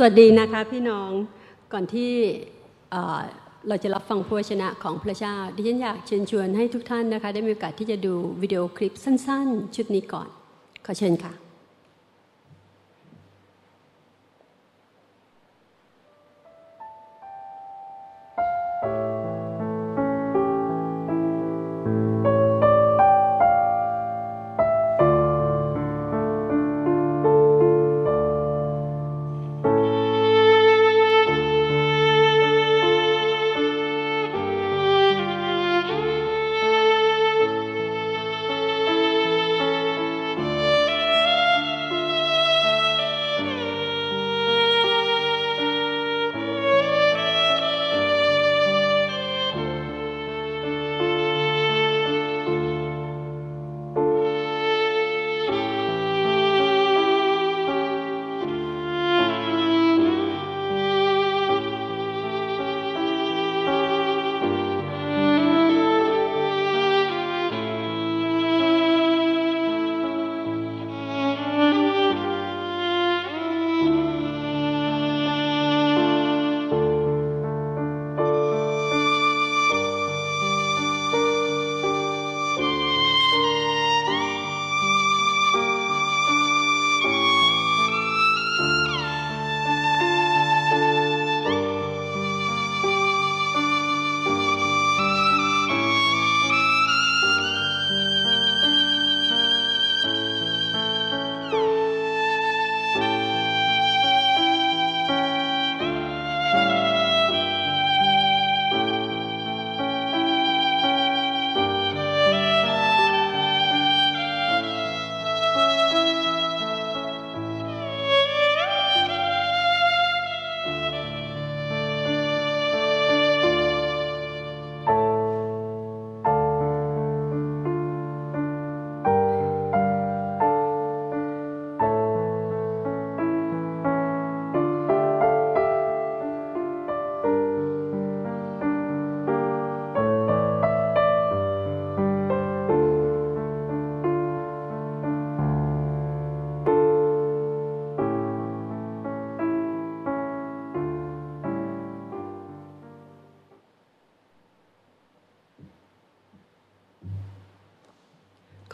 สวัสดีนะคะพี่น้องก่อนที่เราจะรับฟังพระวจนะของพระเจ้าดิฉันอยากเชิญชวนให้ทุกท่านนะคะ ได้มีโอกาสที่จะดูวิดีโอคลิปสั้น ๆ ชุดนี้ก่อน ขอเชิญค่ะ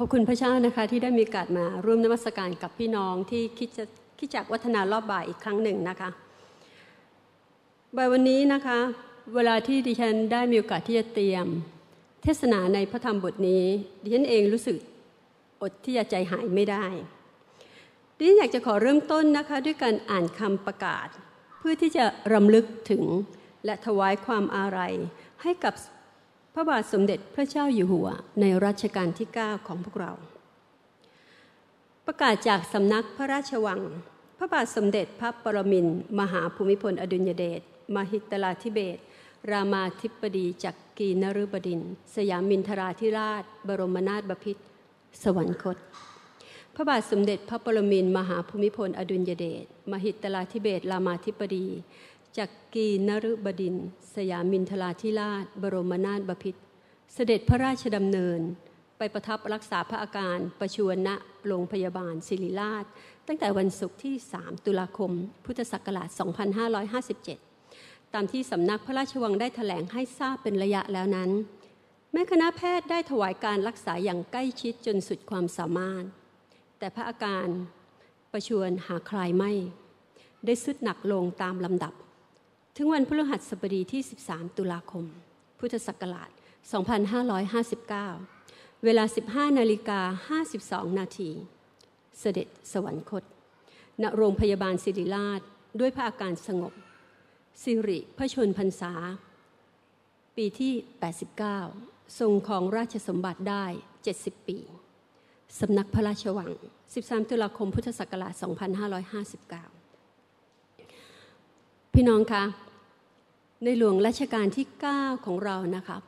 อบคุณพระเจ้านะคะที่ได้มีโอกาสมาร่วมนมัสการกับพี่น้องที่คิดจะคิดจากวัฒนารอบบ่ายอีกครั้งหนึ่งนะคะบ่ายวันนี้นะคะ เวลาที่ดิฉันได้มีโอกาสที่จะเตรียม เทศนาในพระธรรมบทนี้ ดิฉันเองรู้สึกอดที่จะใจหายไม่ได้ดิฉันอยากจะขอเริ่มต้นนะคะ ด้วยการอ่านคำประกาศ เพื่อที่จะรำลึกถึงและถวายความอาลัยให้กับ พระบาทสมเด็จพระเจ้าอยู่หัวในรัชกาลที่ 9 ของพวกเรา ประกาศจากสำนักพระราชวัง พระบาทสมเด็จพระปรมินมหาภูมิพลอดุลยเดชมหิตลาธิเบศรามาธิปดีจักกีนฤบดิน สยามินทราธิราช บรมนาถบพิตรสวรรคต พระบาทสมเด็จพระปรมินมหาภูมิพลอดุลยเดชมหิตลาธิเบศรามาธิปดี จักกีนฤบดิน สยามินทราธิราช บรมนาถบพิตรเสด็จพระราชดำเนิน ไปประทับรักษาพระอาการประชวรณโรงพยาบาลศิริราช ตั้งแต่วันศุกร์ที่ 3 ตุลาคม พุทธศักราช 2557 ตามที่สำนักพระราชวังได้ถแถลงให้ทราบเป็นระยะแล้วนั้น แม้คณะแพทย์ได้ถวายการรักษาอย่างใกล้ชิดจนสุดความสามารถ แต่พระอาการประชวรหาคลายไม่ ได้สุดหนักลงตามลำดับ ถึงวันพฤหัสบดีที่ 13 ตุลาคม พุทธศักราช 2559 เวลา 15 นาฬิกา 52 นาที เสด็จสวรรคต ณ โรงพยาบาลศิริราช ด้วยพระอาการสงบ สิริพระชนพรรษา ปีที่ 89 ทรงของราชสมบัติได้ 70 ปี สำนักพระราชวัง 13 ตุลาคม พุทธศักราช 2559 พี่น้องคะ ในหลวงรัชกาลที่ 9 ของเรานะครับ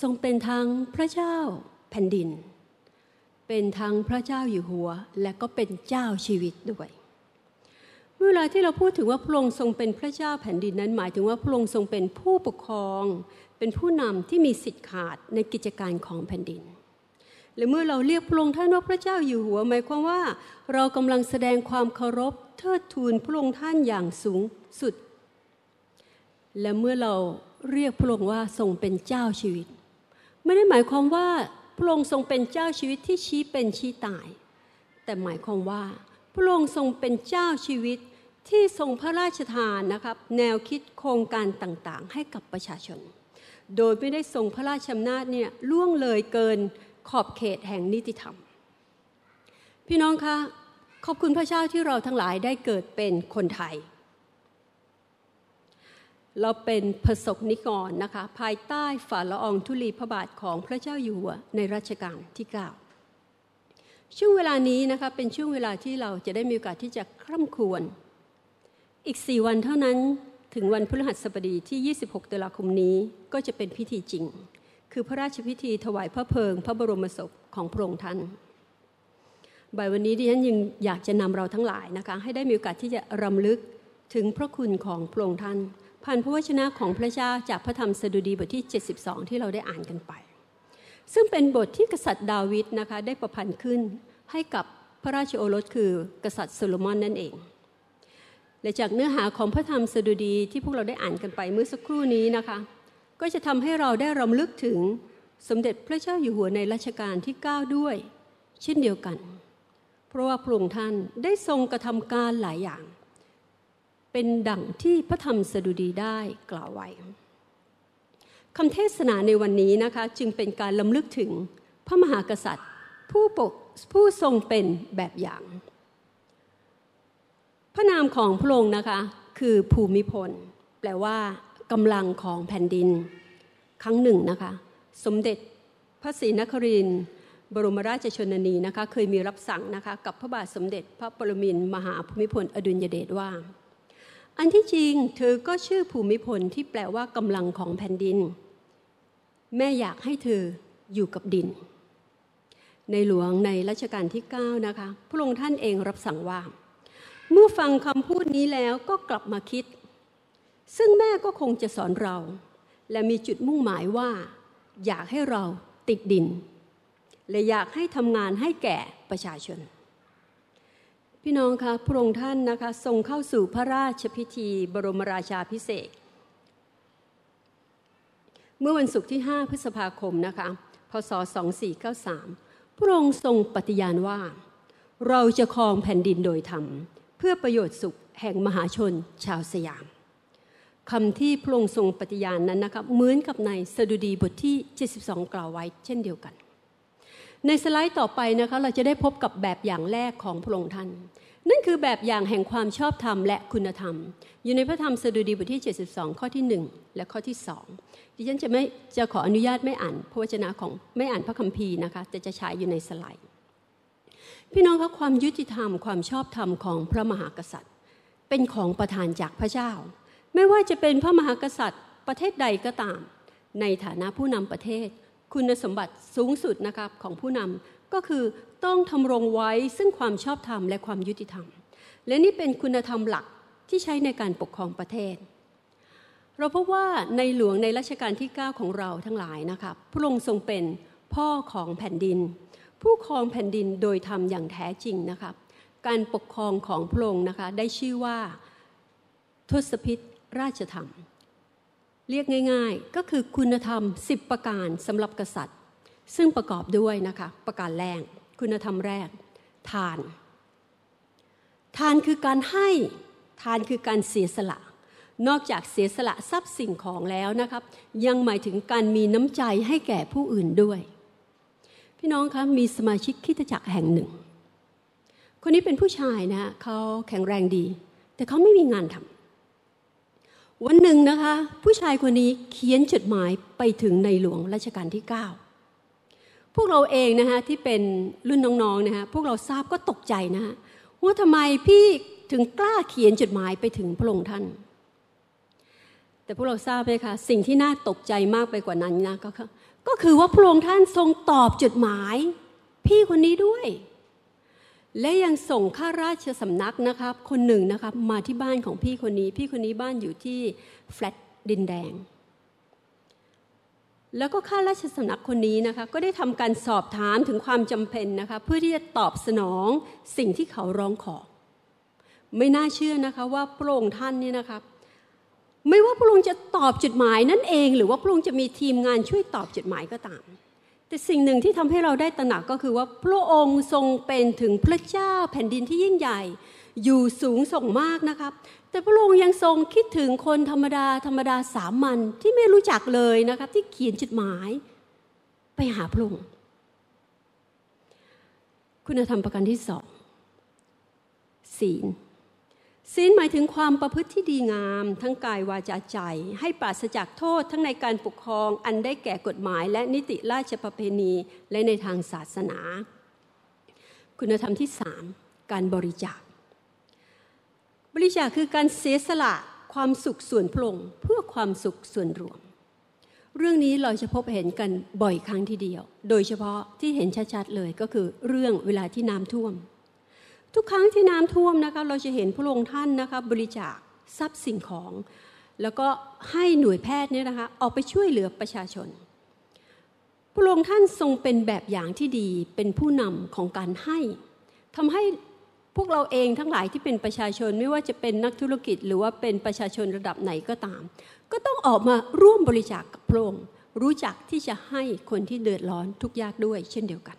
ทรงเป็นทั้งพระเจ้าแผ่นดิน เป็นทั้งพระเจ้าอยู่หัว และก็เป็นเจ้าชีวิตด้วยเมื่อเวลาที่เราพูดถึงว่าพระองค์ทรงเป็นพระเจ้าแผ่นดินนั้น หมายถึงว่าพระองค์ทรงเป็นผู้ปกครอง เป็นผู้นำที่มีสิทธิ์ขาดในกิจการของแผ่นดินหรือเมื่อเราเรียกพระองค์ท่านว่าพระเจ้าอยู่หัวหมายความว่า เรากำลังแสดงความเคารพเทิดทูนพระองค์ท่านอย่างสูงสุด และเมื่อเราเรียกพระองค์ว่าทรงเป็นเจ้าชีวิต ไม่ได้หมายความว่าพระองค์ทรงเป็นเจ้าชีวิตที่ชี้เป็นชี้ตาย แต่หมายความว่า พระองค์ทรงเป็นเจ้าชีวิตที่ทรงพระราชทานนะครับแนวคิดโครงการต่างๆ ให้กับประชาชน โดยไม่ได้ทรงพระราชอำนาจเนี่ยล่วงเลยเกินขอบเขตแห่งนิติธรรม พี่น้องคะขอบคุณพระเจ้าที่เราทั้งหลายได้เกิดเป็นคนไทย เราเป็นประสบนิกรนะคะ ภายใต้ฝ่าละอองธุลีพระบาทของพระเจ้าอยู่หัวในรัชกาลที่ 9 ช่วงเวลานี้นะคะเป็นช่วงเวลาที่เราจะได้มีโอกาสที่จะคร่ำครวญอีกสี่วันเท่านั้นถึงวันพฤหัสบดีที่ 26ตุลาคมนี้ก็จะเป็นพิธีจริง คือพระราชพิธีถวายพระเพลิง พระบรมศพของพระองค์ท่านบ่ายวันนี้ดิฉันยังอยากจะนำเราทั้งหลายนะคะให้ได้มีโอกาสที่จะรำลึกถึงพระคุณของพระองค์ท่าน ผ่านพระวจนะของพระเจ้าจากพระธรรมสดุดีบทที่ 72 ที่เราได้อ่านกันไป ซึ่งเป็นบทที่กษัตริย์ดาวิดนะคะได้ประพันธ์ขึ้นให้กับพระราชโอรสคือกษัตริย์โซโลมอนนั่นเอง และจากเนื้อหาของพระธรรมสดุดีที่พวกเราได้อ่านกันไปเมื่อสักครู่นี้นะคะ ก็จะทำให้เราได้รำลึกถึงสมเด็จพระเจ้าอยู่หัวในรัชกาลที่ 9 ด้วย เช่นเดียวกัน เพราะว่าพระองค์ท่านได้ทรงกระทำการหลายอย่าง เป็นดั่งที่พระธรรมสดุดีได้กล่าวไว้คำเทศนาในวันนี้นะคะจึงเป็นการลำลึกถึงพระมหากษัตริย์ ผู้ปกผู้ทรงเป็นแบบอย่าง พระนามของพระองค์นะคะคือภูมิพล แปลว่ากำลังของแผ่นดิน ครั้งหนึ่งนะคะ สมเด็จพระศรีนครินบรมราชชนนีนะคะเคยมีรับสั่งนะคะกับพระบาทสมเด็จพระปรมินมหาภูมิพลอดุลยเดชว่า อันที่จริงเธอก็ชื่อภูมิพลที่แปลว่ากำลังของแผ่นดิน แม่อยากให้เธออยู่กับดิน ในหลวงในรัชกาลที่ 9 นะคะ พระองค์ท่านเองรับสั่งว่า เมื่อฟังคำพูดนี้แล้วก็กลับมาคิด ซึ่งแม่ก็คงจะสอนเรา และมีจุดมุ่งหมายว่า อยากให้เราติดดิน และอยากให้ทำงานให้แก่ประชาชน พี่น้องคะพระองค์ท่านนะคะทรงเข้าสู่พระราชพิธีบรมราชาพิเศษเมื่อวันศุกร์ที่ 5 พฤษภาคมนะคะพศ 2493 พระองค์ทรงปฏิญาณว่า เราจะครองแผ่นดินโดยธรรม เพื่อประโยชน์สุขแห่งมหาชนชาวสยามคำที่พระองค์ทรงปฏิญาณนนั้นนะครับเหมือนกับในสดุดีบทที่ 72 กล่าวไว้เช่นเดียวกัน ในสไลด์ต่อไปนะคะเราจะได้พบกับแบบอย่างแรกของพระองค์ท่าน นั่นคือแบบอย่างแห่งความชอบธรรมและคุณธรรม อยู่ในพระธรรมสดุดีบทที่ 72 ข้อที่ 1 และข้อที่ 2 ดิฉันจะไม่จะขออนุญาตไม่อ่านพระวจนะของไม่อ่านพระคัมภีร์นะคะแต่จะฉายอยู่ในสไลด์ พี่น้องครับความยุติธรรมความชอบธรรมของพระมหากษัตริย์ เป็นของประทานจากพระเจ้า ไม่ว่าจะเป็นพระมหากษัตริย์ประเทศใดก็ตาม ในฐานะผู้นำประเทศ คุณสมบัติสูงสุดนะครับของผู้นำก็คือต้องทำรงไว้ซึ่งความชอบธรรมและความยุติธรรม และนี่เป็นคุณธรรมหลักที่ใช้ในการปกครองประเทศ เราพบว่าในหลวงในรัชกาลที่ 9 ของเราทั้งหลายนะครับพระองค์ทรงเป็นพ่อของแผ่นดิน ผู้ครองแผ่นดินโดยทำอย่างแท้จริงนะครับการปกครองของพระองค์นะคะได้ชื่อว่าทศพิษราชธรรม เรียกง่ายๆ ก็คือคุณธรรม 10 ประการสำหรับกษัตริย์ ซึ่งประกอบด้วยนะคะประการแรกคุณธรรมแรก ทาน ทานคือการให้ทานคือการเสียสละ นอกจากเสียสละทรัพย์สิ่งของแล้วนะครับ ยังหมายถึงการมีน้ำใจให้แก่ผู้อื่นด้วย พี่น้องคะมีสมาชิกคิดจักรแห่งหนึ่ง คนนี้เป็นผู้ชายนะเขาแข็งแรงดี แต่เขาไม่มีงานทำ วันหนึ่งนะคะ ผู้ชายคนนี้เขียนจดหมายไปถึงในหลวงรัชกาลที่ 9 พวกเราเองนะคะที่เป็นรุ่นน้องๆนะคะพวกเราทราบก็ตกใจนะะว่าทำไมพี่ถึงกล้าเขียนจดหมายไปถึงพระองค์ท่าน แต่พวกเราทราบไหมคะสิ่งที่น่าตกใจมากไปกว่านั้นนะก็คือก็คือว่าพระองค์ท่านทรงตอบจดหมาย พี่คนนี้ด้วย และยังส่งข้าราชสำนักนะครับคนหนึ่งนะครับมาที่บ้านของพี่คนนี้ พี่คนนี้บ้านอยู่ที่แฟลตดินแดง แล้วก็ข้าราชสำนักคนนี้นะคะก็ได้ทำการสอบถามถึงความจำเป็นนะคะเพื่อที่จะตอบสนองสิ่งที่เขาร้องขอ ไม่น่าเชื่อนะคะว่าพระองค์ท่านนี่นะครับไม่ว่าพระองค์จะตอบจดหมายนั่นเอง หรือว่าพระองค์จะมีทีมงานช่วยตอบจดหมายก็ตาม แต่สิ่งหนึ่งที่ทำให้เราได้ตระหนักก็คือว่าพระองค์ทรงเป็นถึงพระเจ้าแผ่นดินที่ยิ่งใหญ่ อยู่สูงส่งมากนะครับ แต่พระองค์ยังทรงคิดถึงคนธรรมดาธรรมดาสามัญที่ไม่รู้จักเลยนะครับ ที่เขียนจดหมาย ไปหาพระองค์คุณธรรมประการที่สองศีล ศีลหมายถึงความประพฤติที่ดีงาม ทั้งกายวาจาใจ ให้ปราศจากโทษทั้งในการปกครองอันได้แก่กฎหมายและนิติราชประเพณีและในทางศาสนา คุณธรรมที่สามการบริจาค บริจาคคือการเสียสละความสุขส่วนพระองค์เพื่อความสุขส่วนรวม เรื่องนี้เราจะพบเห็นกันบ่อยครั้งทีเดียว โดยเฉพาะที่เห็นชัดๆเลยก็คือเรื่องเวลาที่น้ำท่วม ทุกครั้งที่น้ำท่วมนะคะเราจะเห็นพระองค์ท่านนะคะบริจาคทรัพย์สิ่งของ แล้วก็ให้หน่วยแพทย์เนี่ยนะคะออกไปช่วยเหลือประชาชน พระองค์ท่านทรงเป็นแบบอย่างที่ดีเป็นผู้นำของการให้ทำให้พวกเราเองทั้งหลายที่เป็นประชาชนไม่ว่าจะเป็นนักธุรกิจ หรือว่าเป็นประชาชนระดับไหนก็ตาม ก็ต้องออกมาร่วมบริจาคกับพระองค์รู้จักที่จะให้คนที่เดือดร้อนทุกยากด้วยเช่นเดียวกัน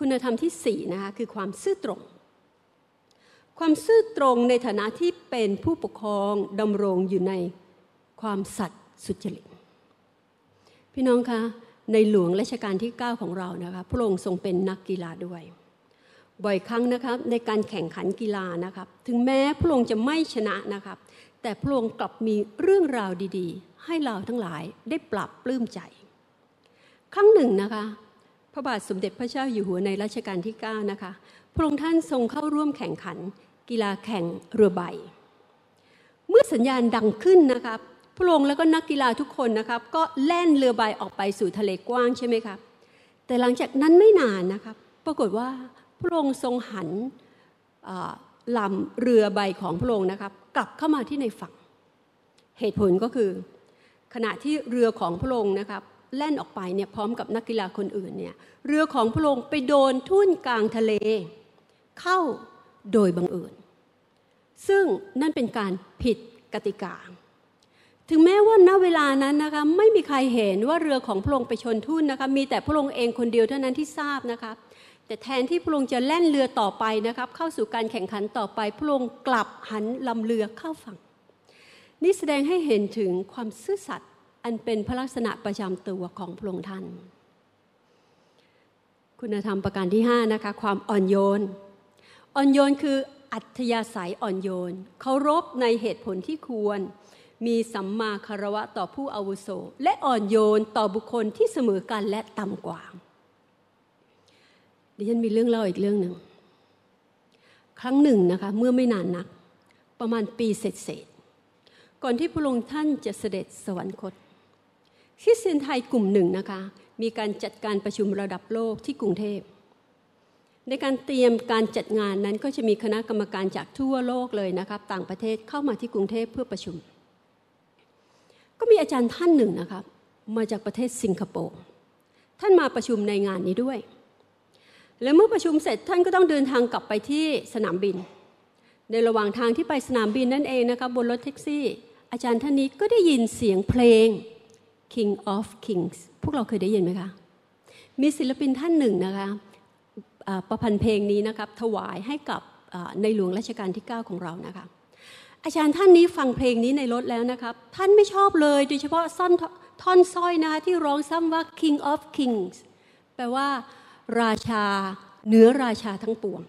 คุณธรรมที่สี่นะคะคือความซื่อตรง ความซื่อตรงในฐานะที่เป็นผู้ปกครองดำรงอยู่ในความสัตย์สุจริต พี่น้องคะในหลวงรัชกาลที่ 9 ของเรานะคะพระองค์ทรงเป็นนักกีฬาด้วย บ่อยครั้งนะครับในการแข่งขันกีฬานะครับ ถึงแม้พระองค์จะไม่ชนะนะครับ แต่พระองค์กลับมีเรื่องราวดีๆ ให้เราทั้งหลายได้ปรับปลื้มใจ ครั้งหนึ่งนะคะ พระบาทสมเด็จพระเจ้าอยู่หัวในรัชกาลที่ 9 นะคะ พระองค์ท่านทรงเข้าร่วมแข่งขัน กีฬาแข่งเรือใบ เมื่อสัญญาณดังขึ้นนะครับพระองค์แล้วก็นักกีฬาทุกคนนะครับก็แล่นเรือใบออกไปสู่ทะเลกว้างใช่ไหมครับ แต่หลังจากนั้นไม่นานนะครับ ปรากฏว่าพระองค์ทรงหันลำเรือใบของพระองค์นะครับ กลับเข้ามาที่ในฝั่ง เหตุผลก็คือ ขณะที่เรือของพระองค์นะครับ แล่นออกไปเนี่ยพร้อมกับนักกีฬาคนอื่นเนี่ยเรือของพระองค์ไปโดนทุ่นกลางทะเล เข้าโดยบังเอิญซึ่งนั่นเป็นการผิดกติกา ถึงแม้ว่าณเวลานั้นนะคะไม่มีใครเห็นว่าเรือของพระองค์ไปชนทุ่นนะคะมีแต่พระองค์เองคนเดียวเท่านั้นที่ทราบนะคะแต่แทนที่พระองค์จะแล่นเรือต่อไปนะครับ เข้าสู่การแข่งขันต่อไปพระองค์กลับหันลำเรือเข้าฝั่ง นี่แสดงให้เห็นถึงความซื่อสัตย์ อันเป็นพระลักษณะประจำตัวของพระองค์ท่าน คุณธรรมประการที่5นะคะความอ่อนโยน อ่อนโยนคืออัธยาศัยอ่อนโยน เคารพในเหตุผลที่ควร มีสัมมาคารวะต่อผู้อาวุโส และอ่อนโยนต่อบุคคลที่เสมอกันและต่ำกว่า ดิฉันมีเรื่องเล่าอีกเรื่องหนึ่ง ครั้งหนึ่งนะคะเมื่อไม่นานนัก ประมาณปีเศษก่อนที่พระองค์ท่านจะเสด็จสวรรคต คริสเตียนไทยกลุ่มหนึ่งนะคะมีการจัดการประชุมระดับโลกที่กรุงเทพ ในการเตรียมการจัดงานนั้นก็จะมีคณะกรรมการจากทั่วโลกเลยนะครับต่างประเทศเข้ามาที่กรุงเทพเพื่อประชุม ก็มีอาจารย์ท่านหนึ่งนะครับมาจากประเทศสิงคโปร์ท่านมาประชุมในงานนี้ด้วย และเมื่อประชุมเสร็จท่านก็ต้องเดินทางกลับไปที่สนามบิน ในระหว่างทางที่ไปสนามบินนั่นเองนะครับบนรถแท็กซี่ อาจารย์ท่านนี้ก็ได้ยินเสียงเพลง King of Kings พวกเราเคยได้ยินไหมคะ มีศิลปินท่านหนึ่งนะคะประพันธ์เพลงนี้นะครับถวายให้กับในหลวงรัชกาลที่ 9 ของเรานะคะ อาจารย์ท่านนี้ฟังเพลงนี้ในรถแล้วนะครับ ท่านไม่ชอบเลยโดยเฉพาะซ่อนท่อนสร้อยนะคะที่ร้องซ้ำว่า King of Kings แปลว่า ราชาเหนือราชาทั้งปวง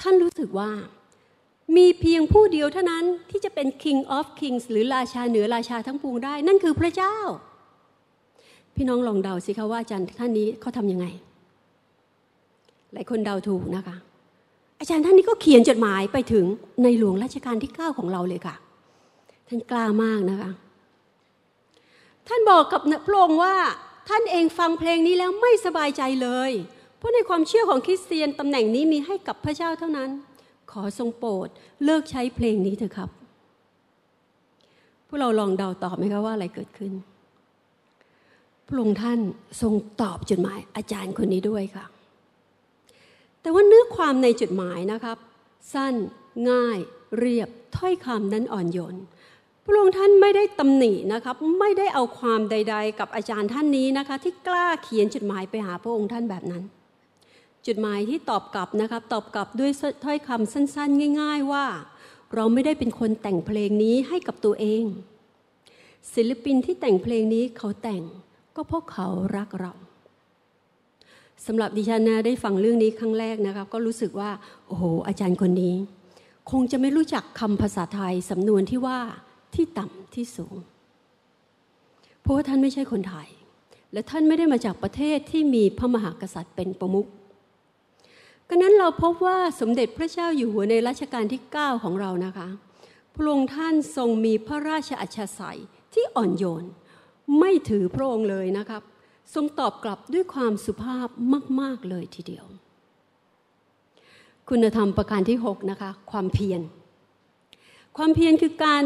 ท่านรู้สึกว่ามีเพียงผู้เดียวเท่านั้นที่จะเป็น King of Kings หรือราชาเหนือราชาทั้งปวงได้ นั่นคือพระเจ้า พี่น้องลองเดาสิคะว่าอาจารย์ท่านนี้เขาทำยังไง หลายคนเดาถูกนะคะ อาจารย์ท่านนี้ก็เขียนจดหมายไปถึงในหลวงรัชกาลที่เก้าของเราเลยค่ะ ท่านกล้ามากนะคะ ท่านบอกกับพระองค์ว่าท่านเองฟังเพลงนี้แล้วไม่สบายใจเลย เพราะในความเชื่อของคริสเตียนตำแหน่งนี้มีให้กับพระเจ้าเท่านั้น ขอทรงโปรดเลิกใช้เพลงนี้เถอะครับ พวกเราลองเดาตอบไหมคะว่าอะไรเกิดขึ้น พระองค์ท่านทรงตอบจดหมายอาจารย์คนนี้ด้วยค่ะ แต่ว่าเนื้อความในจดหมายนะครับ สั้นง่ายเรียบถ้อยคำนั้นอ่อนโยนพระองค์ท่านไม่ได้ตำหนินะครับไม่ได้เอาความใด ๆ กับอาจารย์ท่านนี้นะคะ ที่กล้าเขียนจดหมายไปหาพระองค์ท่านแบบนั้น จดหมายที่ตอบกลับนะครับ ตอบกลับด้วยถ้อยคำสั้นๆ ง่าย ๆ ว่า เราไม่ได้เป็นคนแต่งเพลงนี้ให้กับตัวเอง ศิลปินที่แต่งเพลงนี้เขาแต่ง ก็เพราะเขารักเราสำหรับดิฉันนะได้ฟังเรื่องนี้ครั้งแรกนะครับก็รู้สึกว่า โอ้โห อาจารย์คนนี้ คงจะไม่รู้จักคำภาษาไทยสำนวนที่ว่าที่ต่ำที่สูง เพราะว่าท่านไม่ใช่คนไทย และท่านไม่ได้มาจากประเทศที่มีพระมหากษัตริย์เป็นประมุขก็นั้นเราพบว่าสมเด็จพระเจ้าอยู่หัวในรัชกาลที่ 9 ของเรานะคะ พระองค์ท่านทรงมีพระราชอัจฉริยที่อ่อนโยน ไม่ถือพระองค์เลยนะครับ ทรงตอบกลับด้วยความสุภาพมาก ๆ เลยทีเดียว คุณธรรมประการที่ 6 นะคะ ความเพียร ความเพียรคือการ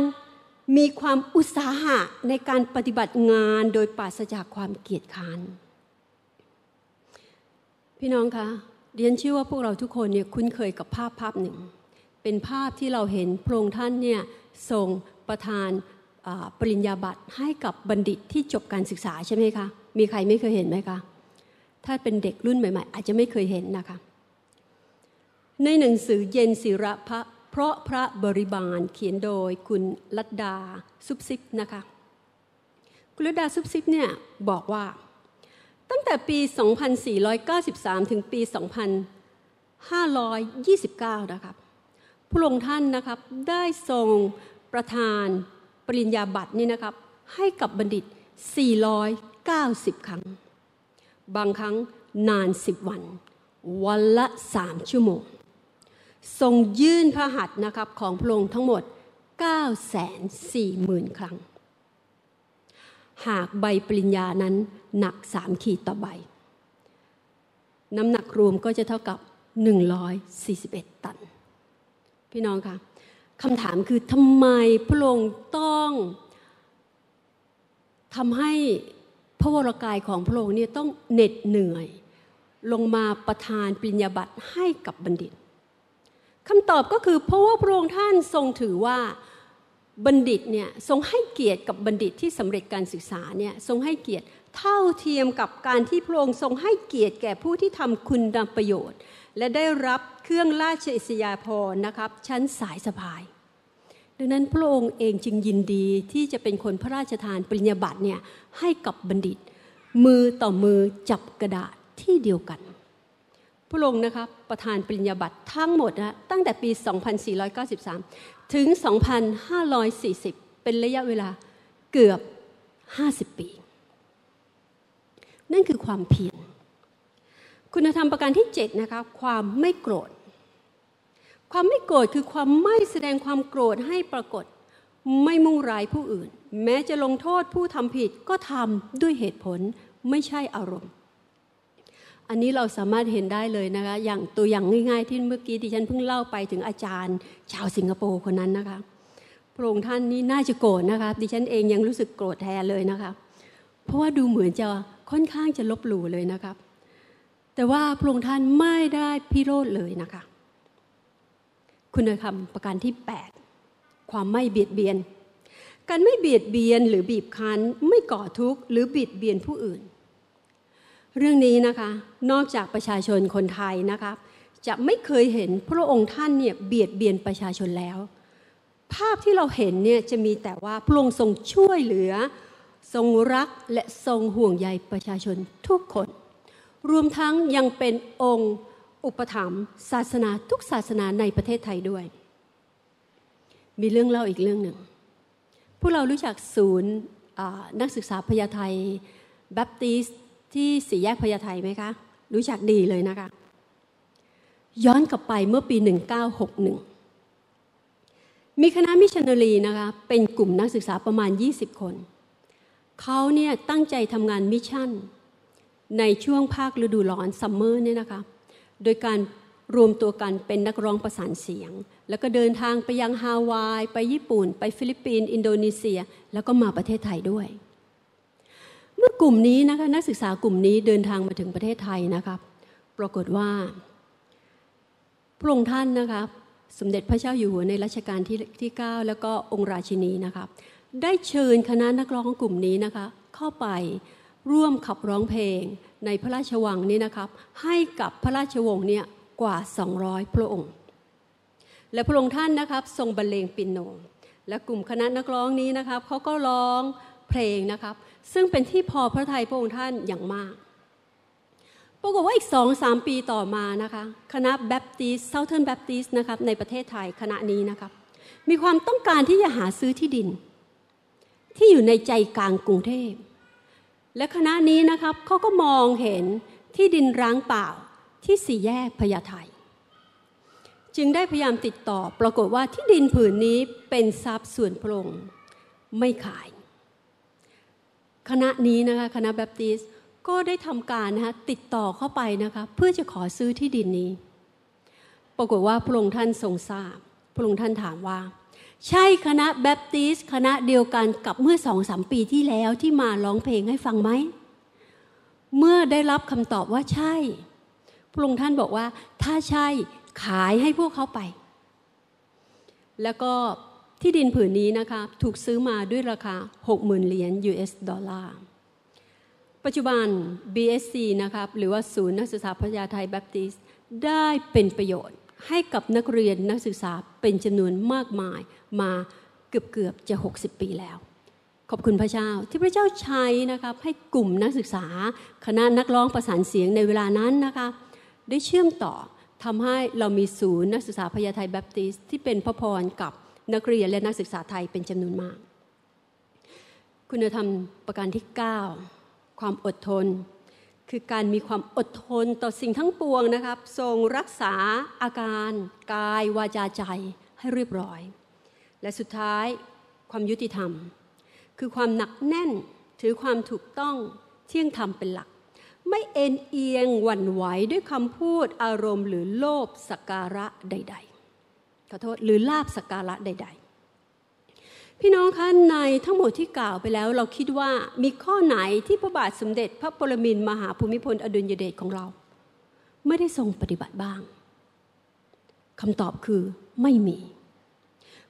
มีความอุตสาหะในการปฏิบัติงานโดยปราศจากความเกียจค้าน พี่น้องคะเรียนเชื่อว่าพวกเราทุกคนเนี่ยคุ้นเคยกับภาพภาพหนึ่ง เป็นภาพที่เราเห็นพระองค์ท่านเนี่ยทรงประทาน ปริญญาบัตรให้กับบัณฑิตที่จบการศึกษาใช่ไหมคะ มีใครไม่เคยเห็นไหมคะ ถ้าเป็นเด็กรุ่นใหม่ ๆ อาจจะไม่เคยเห็นนะคะ ในหนังสือเย็นศิระพระเพราะพระบริบาลเขียนโดยคุณลัดดาซุบซิบนะคะ คุณลัดดาซุบซิบเนี่ยบอกว่าตั้งแต่ปี 2493 ถึงปี 2529 นะครับพระองค์ท่านนะครับได้ทรงประทาน ปริญญาบัตรนี่นะครับให้กับบัณฑิต 490 ครั้ง บางครั้งนาน 10 วัน วันละ 3 ชั่วโมง ทรงยื่นพระหัตถ์นะครับของพระองค์ทั้งหมด 940,000 ครั้ง หากใบปริญญานั้นหนักสามขีดต่อใบ น้ำหนักรวมก็จะเท่ากับ 141 ตัน พี่น้องคะ คำถามคือทำไมพระองค์ต้องทำให้พระวรกายของพระองค์เนี่ยต้องเหน็ดเหนื่อย ลงมาประทานปริญญาบัตรให้กับบัณฑิตคำตอบก็คือเพราะว่าพระองค์ท่านทรงถือว่าบัณฑิตเนี่ยทรงให้เกียรติกับบัณฑิตที่สำเร็จการศึกษาเนี่ยทรงให้เกียรติเท่าเทียมกับการที่พระองค์ทรงให้เกียรติแก่ผู้ที่ทำคุณดำประโยชน์ และได้รับเครื่องราชอิสยาภรณ์นะครับ ชั้นสายสะพาย ดังนั้นพระองค์เองจึงยินดีที่จะเป็นคนพระราชทานปริญญาบัตรเนี่ยให้กับบัณฑิต มือต่อมือจับกระดาษที่เดียวกัน พระองค์นะครับประธานปริญญาบัตรทั้งหมดนะตั้งแต่ปี 2493 ถึง 2,540 เป็นระยะเวลาเกือบ 50 ปี นั่นคือความเพียร คุณธรรมประการที่7นะคะความไม่โกรธ ความไม่โกรธคือความไม่แสดงความโกรธให้ปรากฏ ไม่มุ่งร้ายผู้อื่น แม้จะลงโทษผู้ทำผิดก็ทำด้วยเหตุผลไม่ใช่อารมณ์ อันนี้เราสามารถเห็นได้เลยนะคะอย่างตัวอย่างง่าย ๆ ที่เมื่อกี้ดิฉันเพิ่งเล่าไปถึงอาจารย์ ชาวสิงคโปร์คนนั้นนะคะพระองค์ท่านนี่น่าจะโกรธนะคะดิฉันเองยังรู้สึกโกรธแทนเลยนะคะเพราะว่าดูเหมือนจะค่อนข้างจะลบหลู่เลยนะครับ แต่ว่าพระองค์ท่านไม่ได้พิโรธเลยนะคะ คุณธรรมประการที่ 8 ความไม่เบียดเบียน การไม่เบียดเบียนหรือบีบคั้นไม่ก่อทุกข์หรือบิดเบียนผู้อื่น เรื่องนี้นะคะนอกจากประชาชนคนไทยนะคะจะไม่เคยเห็นพระองค์ท่านเนี่ยเบียดเบียนประชาชนแล้ว ภาพที่เราเห็นเนี่ยจะมีแต่ว่าพระองค์ทรงช่วยเหลือ ทรงรักและทรงห่วงใยประชาชนทุกคน รวมทั้งยังเป็นองค์อุปถัมภ์ศาสนาทุกศาสนาในประเทศไทยด้วย มีเรื่องเล่าอีกเรื่องหนึ่ง พวกเรารู้จักศูนย์นักศึกษาพยาไทยแบปติสที่สี่แยกพญาไทไหมคะ รู้จักดีเลยนะคะ ย้อนกลับไปเมื่อปี 1961 มีคณะมิชชันนารีนะคะเป็นกลุ่มนักศึกษาประมาณ 20 คน เขาเนี่ยตั้งใจทำงาน mission ในช่วงภาคฤดูร้อน summer เนี่ยนะคะโดยการรวมตัวกันเป็นนักร้องประสานเสียง แล้วก็เดินทางไปยังฮาวาย ไปญี่ปุ่น ไปฟิลิปปินส์อินโดนีเซีย แล้วก็มาประเทศไทยด้วย เมื่อกลุ่มนี้นะคะนักศึกษากลุ่มนี้เดินทางมาถึงประเทศไทยนะครับปรากฏว่าพระองค์ท่านนะคะสมเด็จพระเจ้าอยู่หัวในรัชกาลที่ที่ 9 แล้วก็องค์ราชินีนะครับได้เชิญคณะนักร้องกลุ่มนี้นะคะเข้าไป ร่วมขับร้องเพลงในพระราชวังนี้นะครับ ให้กับพระราชวงศ์เนี่ยกว่า 200 พระองค์ และพระองค์ท่านนะครับทรงบรรเลงปินโน และกลุ่มคณะนักร้องนี้นะครับเขาก็ร้องเพลงนะครับ ซึ่งเป็นที่พอพระทัยพระองค์ท่านอย่างมากปรากฏว่าอีกสองสามปีต่อมานะคะคณะแบปติสเซาเทิร์นแบปติสนะครับในประเทศไทยคณะนี้นะครับมีความต้องการที่จะหาซื้อที่ดิน ที่อยู่ในใจกลางกรุงเทพ และคณะนี้นะครับเขาก็มองเห็นที่ดินร้างเปล่าที่สี่แยกพญาไทจึงได้พยายามติดต่อ ปรากฏว่าที่ดินผืนนี้เป็นทรัพย์ส่วนพระองค์ไม่ขาย คณะนี้นะคะคณะแบปติสก็ได้ทำการนะคะติดต่อเข้าไปนะคะเพื่อจะขอซื้อที่ดินนี้ ปรากฏว่าพระองค์ท่านทรงทราบ พระองค์ท่านถามว่า ใช่คณะแบปติสคณะเดียวกันกับเมื่อสองสามปีที่แล้วที่มาร้องเพลงให้ฟังไหม เมื่อได้รับคำตอบว่าใช่ พระองค์ท่านบอกว่า ถ้าใช่ขายให้พวกเขาไป แล้วก็ที่ดินผืนนี้นะคะถูกซื้อมาด้วยราคา 60,000 เหรียญ US ดอลลาร์ ปัจจุบัน BSC นะครับหรือว่าศูนย์นักศึกษาพญาไทยแบปติสได้เป็นประโยชน์ ให้กับนักเรียนนักศึกษาเป็นจำนวนมากมายมาเกือบเกือบจะ 60 ปีแล้ว ขอบคุณพระเจ้าที่พระเจ้าใช้นะครับให้กลุ่มนักศึกษา คณะนักร้องประสานเสียงในเวลานั้นนะคะได้เชื่อมต่อทำให้เรามีศูนย์นักศึกษาพญาไทแบปติสที่เป็นพระพรกับนักเรียนและนักศึกษาไทยเป็นจำนวนมาก คุณธรรมประการที่ 9 ความอดทน คือการมีความอดทนต่อสิ่งทั้งปวงนะครับ ทรงรักษาอาการกายวาจาใจให้เรียบร้อย และสุดท้ายความยุติธรรม คือความหนักแน่นถือความถูกต้องเที่ยงธรรมเป็นหลัก ไม่เอ็นเอียงหวั่นไหวด้วยคำพูดอารมณ์หรือโลภสักการะใด ๆ ขอโทษหรือลาบสักการะใดๆ พี่น้องคะในทั้งหมดที่กล่าวไปแล้ว เราคิดว่ามีข้อไหนที่พระบาทสมเด็จพระปรมินทรมหาภูมิพลอดุลยเดชของเรา ไม่ได้ทรงปฏิบัติบ้างคำตอบคือไม่มี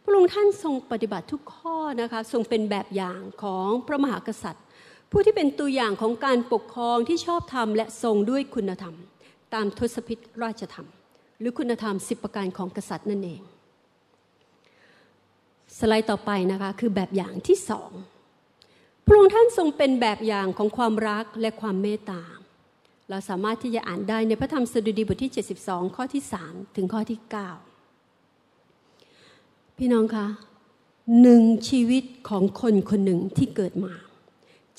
พระองค์ท่านทรงปฏิบัติทุกข้อนะคะทรงเป็นแบบอย่างของพระมหากษัตริย์ ผู้ที่เป็นตัวอย่างของการปกครองที่ชอบธรรมและทรงด้วยคุณธรรม ตามทศพิธราชธรรม หรือคุณธรรมสิบประการของกษัตริย์นั่นเอง สไลด์ต่อไปนะคะคือแบบอย่างที่สองพระองค์ท่านทรงเป็นแบบอย่างของความรักและความเมตตา เราสามารถที่จะอ่านได้ในพระธรรมสดุดีบทที่ 72 ข้อที่ 3 ถึงข้อที่ 9 พี่น้องคะหนึ่งชีวิตของคนคนหนึ่งที่เกิดมา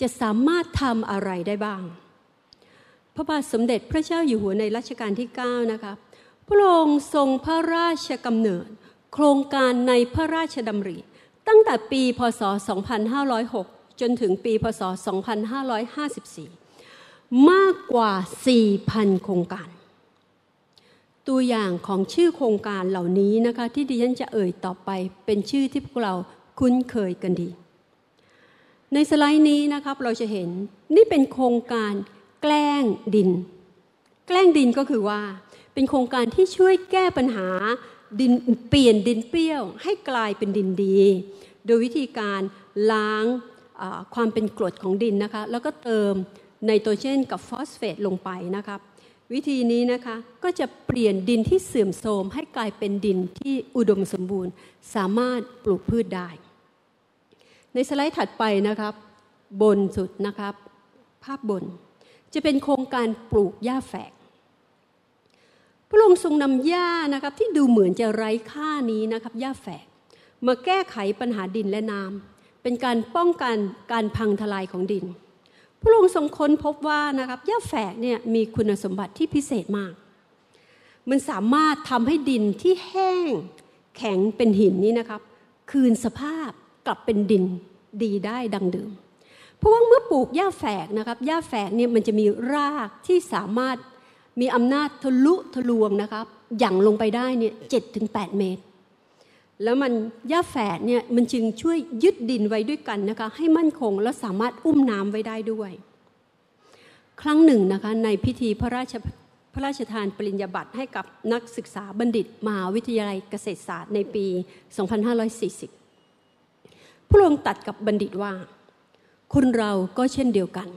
จะสามารถทำอะไรได้บ้าง พระบาทสมเด็จพระเจ้าอยู่หัวในรัชกาลที่ 9 นะคะพระองค์ทรงพระราชกำเนิด โครงการในพระราชดำริ ตั้งแต่ปีพศ 2506 จนถึงปีพศ 2554 มากกว่า 4,000 โครงการ ตัวอย่างของชื่อโครงการเหล่านี้นะคะที่ดิฉันจะเอ่ยต่อไปเป็นชื่อที่พวกเราคุ้นเคยกันดี ในสไลด์นี้นะครับเราจะเห็นนี่เป็นโครงการแกล้งดิน แกล้งดินก็คือว่าเป็นโครงการที่ช่วยแก้ปัญหา ดินเปลี่ยนดินเปรี้ยวให้กลายเป็นดินดี โดยวิธีการล้างความเป็นกรดของดินนะคะแล้วก็เติมไนโตรเจนกับฟอสเฟตลงไปนะครับวิธีนี้นะคะก็จะเปลี่ยนดินที่เสื่อมโทรมให้กลายเป็นดินที่อุดมสมบูรณ์ สามารถปลูกพืชได้ ในสไลด์ถัดไปนะครับ บนสุดนะครับ ภาพบนจะเป็นโครงการปลูกหญ้าแฝก พระองค์ทรงนำหญ้านะครับที่ดูเหมือนจะไร้ค่านี้นะครับหญ้าแฝกมาแก้ไขปัญหาดินและน้ำเป็นการป้องกันการพังทลายของดิน พระองค์ทรงค้นพบว่านะครับหญ้าแฝกเนี่ยมีคุณสมบัติที่พิเศษมาก มันสามารถทำให้ดินที่แห้งแข็งเป็นหินนี้นะครับคืนสภาพกลับเป็นดินดีได้ดังเดิม เพราะว่าเมื่อปลูกหญ้าแฝกนะครับหญ้าแฝกเนี่ยมันจะมีรากที่สามารถ มีอำนาจทะลุทะลวงนะครับหยั่งลงไปได้เนี่ยเจ็ดถึงแปดเมตร แล้วมันหญ้าแฝดเนี่ยมันจึงช่วยยึดดินไว้ด้วยกันนะคะให้มั่นคงและสามารถอุ้มน้ำไว้ได้ด้วย ครั้งหนึ่งนะคะในพิธีพระราชพระราชทานปริญญาบัตรให้กับนักศึกษาบัณฑิตมหาวิทยาลัยเกษตรศาสตร์ในปี 2540 พระองค์ตัดกับบัณฑิตว่า คนเราก็เช่นเดียวกัน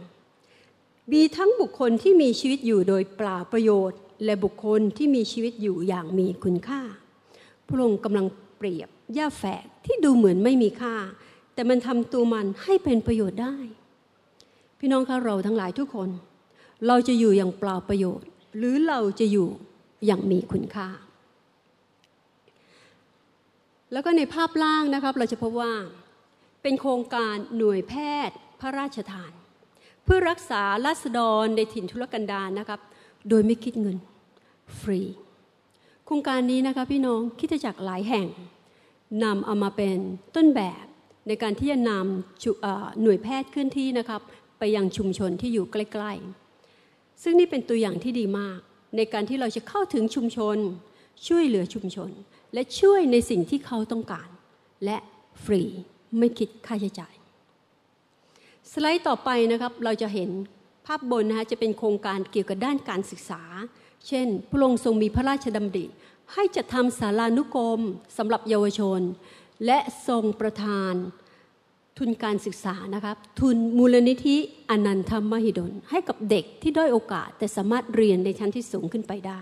มีทั้งบุคคลที่มีชีวิตอยู่โดยเปล่าประโยชน์ และบุคคลที่มีชีวิตอยู่อย่างมีคุณค่า พระองค์กำลังเปรียบหญ้าแฝกที่ดูเหมือนไม่มีค่า แต่มันทำตัวมันให้เป็นประโยชน์ได้ พี่น้องคะเราทั้งหลายทุกคน เราจะอยู่อย่างเปล่าประโยชน์ หรือเราจะอยู่อย่างมีคุณค่า แล้วก็ในภาพล่างนะครับเราจะพบว่าเป็นโครงการหน่วยแพทย์พระราชทาน เพื่อรักษาราษฎรในถิ่นทุรกันดารนนะครับ โดยไม่คิดเงินฟรี โครงการนี้นะคะพี่น้องคิดจากหลายแห่งนำเอามาเป็นต้นแบบในการที่จะนำหน่วยแพทย์เคลื่อนที่นะครับ ไปยังชุมชนที่อยู่ใกล้ๆ ซึ่งนี่เป็นตัวอย่างที่ดีมาก ในการที่เราจะเข้าถึงชุมชน ช่วยเหลือชุมชน และช่วยในสิ่งที่เขาต้องการ และฟรีไม่คิดค่าใช้จ่าย สไลด์ต่อไปนะครับเราจะเห็นภาพบนนะคะจะเป็นโครงการเกี่ยวกับด้านการศึกษา เช่น พระองค์ทรงมีพระราชดำริให้จัดทำศาลานุกรมสำหรับเยาวชน และทรงประทานทุนการศึกษานะครับ ทุนมูลนิธิอนันทมหิดล ให้กับเด็กที่ด้อยโอกาส แต่สามารถเรียนในชั้นที่สูงขึ้นไปได้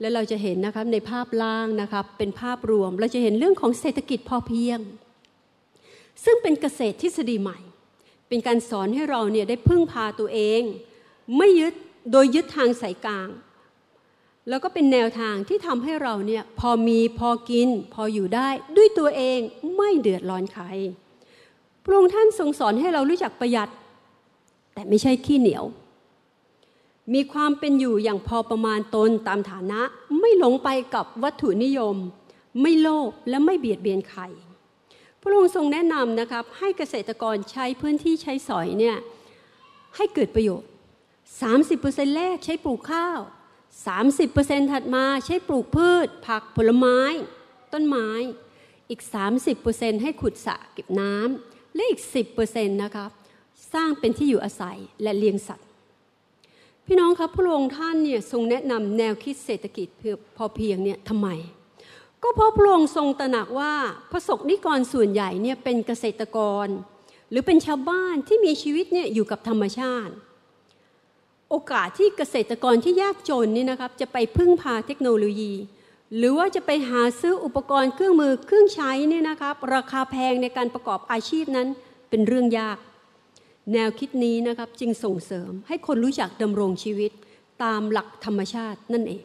และเราจะเห็นนะครับในภาพล่างนะครับเป็นภาพรวม เราจะเห็นเรื่องของเศรษฐกิจพอเพียง ซึ่งเป็นเกษตรทฤษฎีใหม่ เป็นการสอนให้เราเนี่ยได้พึ่งพาตัวเอง ไม่ยึดโดยยึดทางสายกลาง แล้วก็เป็นแนวทางที่ทำให้เราเนี่ยพอมีพอกิน พออยู่ได้ด้วยตัวเองไม่เดือดร้อนใครพระองค์ท่านทรงสอนให้เรารู้จักประหยัด แต่ไม่ใช่ขี้เหนียว มีความเป็นอยู่อย่างพอประมาณตนตามฐานะ ไม่หลงไปกับวัตถุนิยม ไม่โลภและไม่เบียดเบียนใคร พระองค์ทรงแนะนำนะครับให้เกษตรกรใช้พื้นที่ใช้สอยเนี่ยให้เกิดประโยชน์ 30%แรกใช้ปลูกข้าว 30%ถัดมาใช้ปลูกพืช ผักผลไม้ ต้นไม้ อีก 30%ให้ขุดสระเก็บน้ำและอีก 10%นะครับสร้างเป็นที่อยู่อาศัยและเลี้ยงสัตว์ พี่น้องครับพระองค์ท่านเนี่ยทรงแนะนำแนวคิดเศรษฐกิจพอเพียงเนี่ยทำไม ก็เพราะพระองค์ทรงตระหนักว่าพระสกนิกรส่วนใหญ่เนี่ยเป็นเกษตรกร หรือเป็นชาวบ้านที่มีชีวิตเนี่ยอยู่กับธรรมชาติ โอกาสที่เกษตรกรที่ยากจนนี่นะครับจะไปพึ่งพาเทคโนโลยี หรือว่าจะไปหาซื้ออุปกรณ์เครื่องมือเครื่องใช้นี่นะครับราคาแพงในการประกอบอาชีพนั้นเป็นเรื่องยาก แนวคิดนี้นะครับจึงส่งเสริมให้คนรู้จักดำรงชีวิตตามหลักธรรมชาตินั่นเอง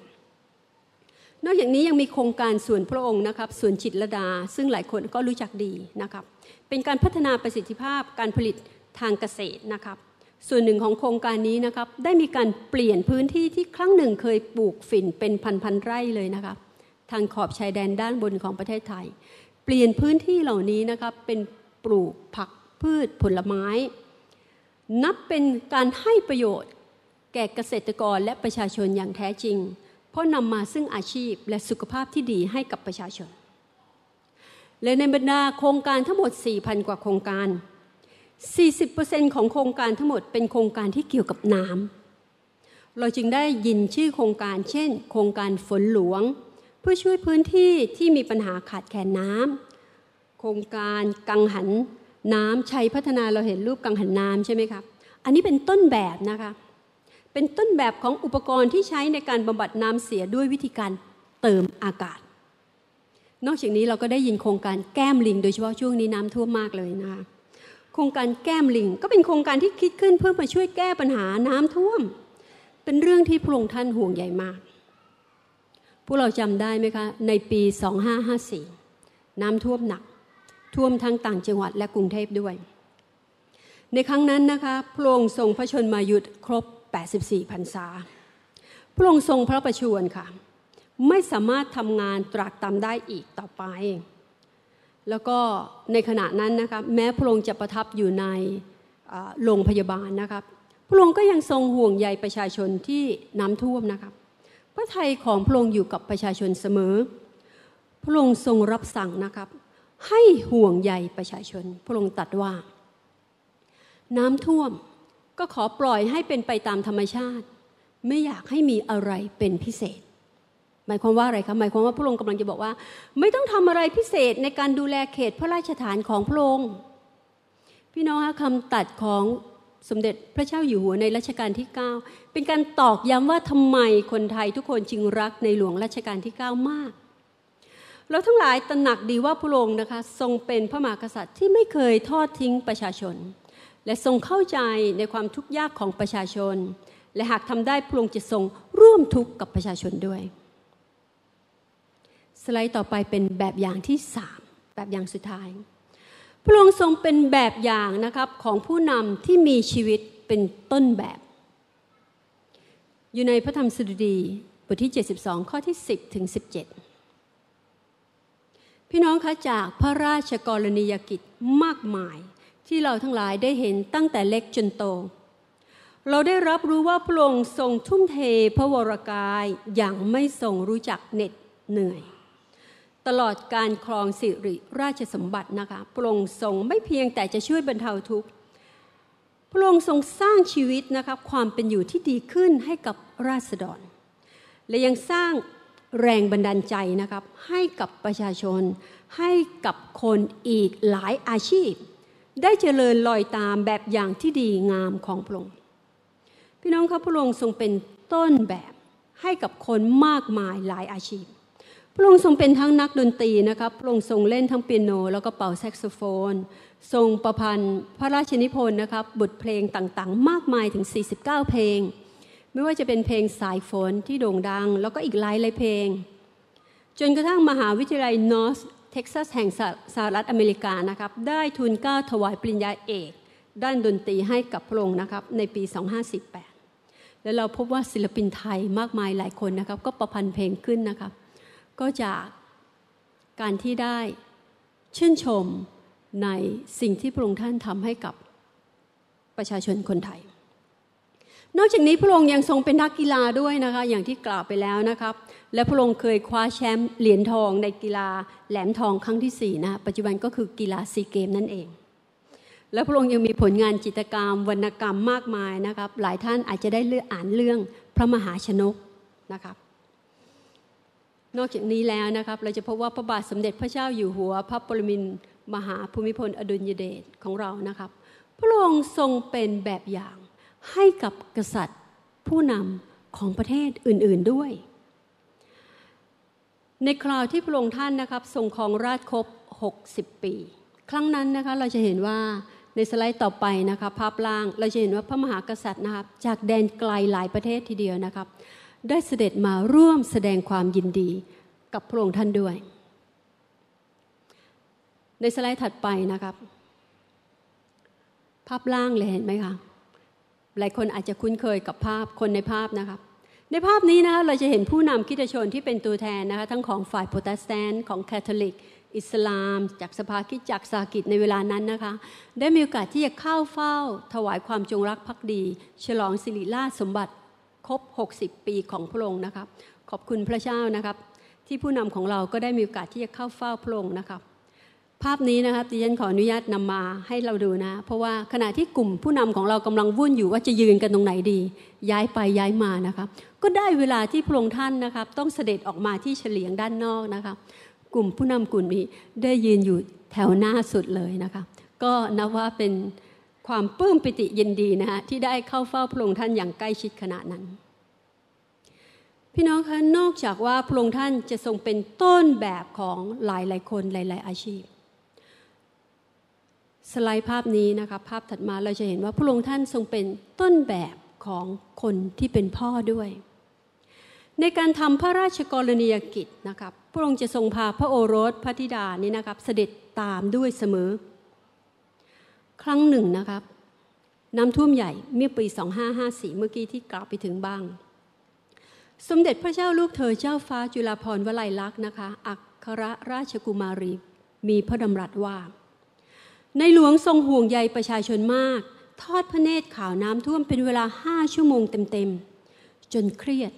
นอกจากนี้ยังมีโครงการส่วนพระองค์นะครับส่วนจิตรดา ซึ่งหลายคนก็รู้จักดีนะครับ เป็นการพัฒนาประสิทธิภาพการผลิตทางเกษตรนะครับ ส่วนหนึ่งของโครงการนี้นะครับ ได้มีการเปลี่ยนพื้นที่ที่ครั้งหนึ่งเคยปลูกฝิ่นเป็นพันๆไร่เลยนะครับ ทางขอบชายแดนด้านบนของประเทศไทย เปลี่ยนพื้นที่เหล่านี้นะครับเป็นปลูกผักพืชผลไม้ นับเป็นการให้ประโยชน์ แก่เกษตรกรและประชาชนอย่างแท้จริง เพราะนำมาซึ่งอาชีพและสุขภาพที่ดีให้กับประชาชน และในบรรดาโครงการทั้งหมด 4,000 กว่าโครงการ 40%ของโครงการทั้งหมดเป็นโครงการที่เกี่ยวกับน้ำเราจึงได้ยินชื่อโครงการ เช่น โครงการฝนหลวง เพื่อช่วยพื้นที่ที่มีปัญหาขาดแคลนน้ำโครงการกังหันน้ำชัยพัฒนาเราเห็นรูปกังหันน้ำใช่ไหมครับ อันนี้เป็นต้นแบบนะคะ เป็นต้นแบบของอุปกรณ์ที่ใช้ในการบำบัดน้ำเสียด้วยวิธีการเติมอากาศ นอกจากนี้เราก็ได้ยินโครงการแก้มลิง โดยเฉพาะช่วงนี้น้ำท่วมมากเลยนะคะโครงการแก้มลิงก็เป็นโครงการที่คิดขึ้นเพื่อมาช่วยแก้ปัญหาน้ำท่วม เป็นเรื่องที่พระองค์ท่านห่วงใหญ่มาก พวกเราจำได้ไหมคะ ในปี 2554 น้ำท่วมหนัก ท่วมทั้งต่างจังหวัดและกรุงเทพด้วย ในครั้งนั้นนะคะพระองค์ทรงพระชนมายุทธครบ 84พรรษา พระองค์ทรงพระประชวรค่ะ ไม่สามารถทำงานตรากตำได้อีกต่อไป แล้วก็ในขณะนั้นนะครับแม้พระองค์จะประทับอยู่ในโรงพยาบาลนะครับ พระองค์ก็ยังทรงห่วงใยประชาชนที่น้ำท่วมนะครับ พระทัยของพระองค์อยู่กับประชาชนเสมอ พระองค์ทรงรับสั่งนะครับ ให้ห่วงใยประชาชน พระองค์ตรัสว่า น้ำท่วม ก็ขอปล่อยให้เป็นไปตามธรรมชาติ ไม่อยากให้มีอะไรเป็นพิเศษ หมายความว่าอะไรคะหมายความว่าพระองค์กำลังจะบอกว่า ไม่ต้องทำอะไรพิเศษในการดูแลเขตพระราชฐานของพระองค์พี่น้องคะคำตัดของสมเด็จพระเจ้าอยู่หัวในรัชกาลที่ 9 เป็นการตอกย้ำว่าทำไมคนไทยทุกคนจึงรักในหลวงรัชกาลที่ 9 มาก เราทั้งหลายตระหนักดีว่าพระองค์นะคะ ทรงเป็นพระมหากษัตริย์ที่ไม่เคยทอดทิ้งประชาชน และทรงเข้าใจในความทุกข์ยากของประชาชน และหากทำได้พระองค์จะทรงร่วมทุกข์กับประชาชนด้วย สไลด์ต่อไปเป็นแบบอย่างที่สามแบบอย่างสุดท้าย พระองค์ทรงเป็นแบบอย่างนะครับของผู้นำที่มีชีวิตเป็นต้นแบบ อยู่ในพระธรรมสดุดีบทที่ 72 ข้อที่ 10 ถึง 17 พี่น้องคะจากพระราชกรณียกิจมากมาย ที่เราทั้งหลายได้เห็นตั้งแต่เล็กจนโต เราได้รับรู้ว่าพระองค์ทรงทุ่มเทพระวรกายอย่างไม่ทรงรู้จักเหน็ดเหนื่อย ตลอดการครองสิริราชสมบัตินะคะพระองค์ทรงไม่เพียงแต่จะช่วยบรรเทาทุกข์พระองค์ทรงสร้างชีวิตนะคะความเป็นอยู่ที่ดีขึ้นให้กับราษฎร และยังสร้างแรงบันดาลใจนะครับให้กับประชาชน ให้กับคนอีกหลายอาชีพ ได้เจริญลอยตามแบบอย่างที่ดีงามของพระองค์พี่น้องครับพระองค์ทรงเป็นต้นแบบให้กับคนมากมายหลายอาชีพ พระองค์ทรงเป็นทั้งนักดนตรีนะครับพระองค์ทรงเล่นทั้งเปียโน แล้วก็เป่าแซกโซโฟน ทรงประพันธ์พระราชนิพนธ์นะครับบทเพลงต่างๆ มากมายถึง 49 เพลง ไม่ว่าจะเป็นเพลงสายฝนที่โด่งดัง แล้วก็อีกหลายหลายเพลง จนกระทั่งมหาวิทยาลัยนอร์ท เท็กซัสแห่งสหรัฐอเมริกานะครับได้ทูลเกล้าถวายปริญญาเอก ด้านดนตรีให้กับพระองค์นะครับในปี 2548 แล้วเราพบว่าศิลปินไทยมากมายหลายคนนะครับก็ประพันธ์เพลงขึ้นนะครับ ก็จากการที่ได้ชื่นชมในสิ่งที่พระองค์ท่านทำให้กับประชาชนคนไทย นอกจากนี้พระองค์ยังทรงเป็นนักกีฬาด้วยนะคะอย่างที่กล่าวไปแล้วนะครับ และพระองค์เคยคว้าแชมป์เหรียญทองในกีฬาแหลมทองครั้งที่ 4 นะปัจจุบันก็คือกีฬาซีเกมนั่นเอง และพระองค์ยังมีผลงานจิตรกรรม วรรณกรรมมากมายนะครับ หลายท่านอาจจะได้เลือกอ่านเรื่องพระมหาชนกนะครับ นอกจากนี้แล้วนะครับ เราจะพบว่าพระบาทสมเด็จพระเจ้าอยู่หัว พระปรมินมหาภูมิพลอดุลยเดชของเรานะครับ พระองค์ทรงเป็นแบบอย่างให้กับกษัตริย์ผู้นำของประเทศอื่น ๆด้วย ในคราวที่พระองค์ท่านนะครับทรงครองราชครบ 60 ปี ครั้งนั้นนะคะเราจะเห็นว่าในสไลด์ต่อไปนะคะภาพล่างเราจะเห็นว่าพระมหากษัตริย์นะครับจากแดนไกลหลายประเทศทีเดียวนะครับ ได้เสด็จมาร่วมแสดงความยินดีกับพระองค์ท่านด้วย ในสไลด์ถัดไปนะครับ ภาพล่างเลยเห็นไหมคะหลายคนอาจจะคุ้นเคยกับภาพคนในภาพนะครับ ในภาพนี้นะคะเราจะเห็นผู้นำคริสตชนที่เป็นตัวแทนนะคะทั้งของฝ่ายโปรเตสแตนต์ของแคทอลิก อิสลาม จากสภาคิดจักสากิจในเวลานั้นนะคะ ได้มีโอกาสที่จะเข้าเฝ้า ถวายความจงรักภักดี ฉลองสิริราชสมบัติครบ 60 ปีของพระองค์นะครับ ขอบคุณพระเจ้านะครับ ที่ผู้นำของเราก็ได้มีโอกาสที่จะเข้าเฝ้าพระองค์นะครับภาพนี้นะครับดิฉันขออนุญาตนำมาให้เราดูนะ เพราะว่าขณะที่กลุ่มผู้นำของเรากำลังวุ่นอยู่ว่าจะยืนกันตรงไหนดี ย้ายไปย้ายมานะครับ ก็ได้เวลาที่พระองค์ท่านนะครับ ต้องเสด็จออกมาที่เฉลียงด้านนอกนะครับกลุ่มผู้นำกลุ่มนี้ได้ยืนอยู่แถวหน้าสุดเลยนะคะก็นับว่าเป็นความปลื้มปิติยินดีนะฮะที่ได้เข้าเฝ้าพระองค์ท่านอย่างใกล้ชิดขณะนั้น พี่น้องคะนอกจากว่าพระองค์ท่านจะทรงเป็นต้นแบบของหลายหลายคนหลาย ๆ อาชีพ สไลด์ภาพนี้นะคะภาพถัดมาเราจะเห็นว่าพระองค์ท่านทรงเป็นต้นแบบของคนที่เป็นพ่อด้วย ในการทำพระราชกรณียกิจนะครับพระองค์จะทรงพาพระโอรสพระธิดานี่นะครับ เสด็จตามด้วยเสมอ ครั้งหนึ่งนะครับ น้ำท่วมใหญ่เมื่อปี 2554 เมื่อกี้ที่กล่าวไปถึงบ้าง สมเด็จพระเจ้าลูกเธอเจ้าฟ้าจุฬาภรณ์วลัยลักษณ์นะคะ อัครราชกุมารีมีพระดำรัสว่า ในหลวงทรงห่วงใยประชาชนมาก ทอดพระเนตรข่าวน้ำท่วมเป็นเวลาห้าชั่วโมงเต็มๆจนเครียด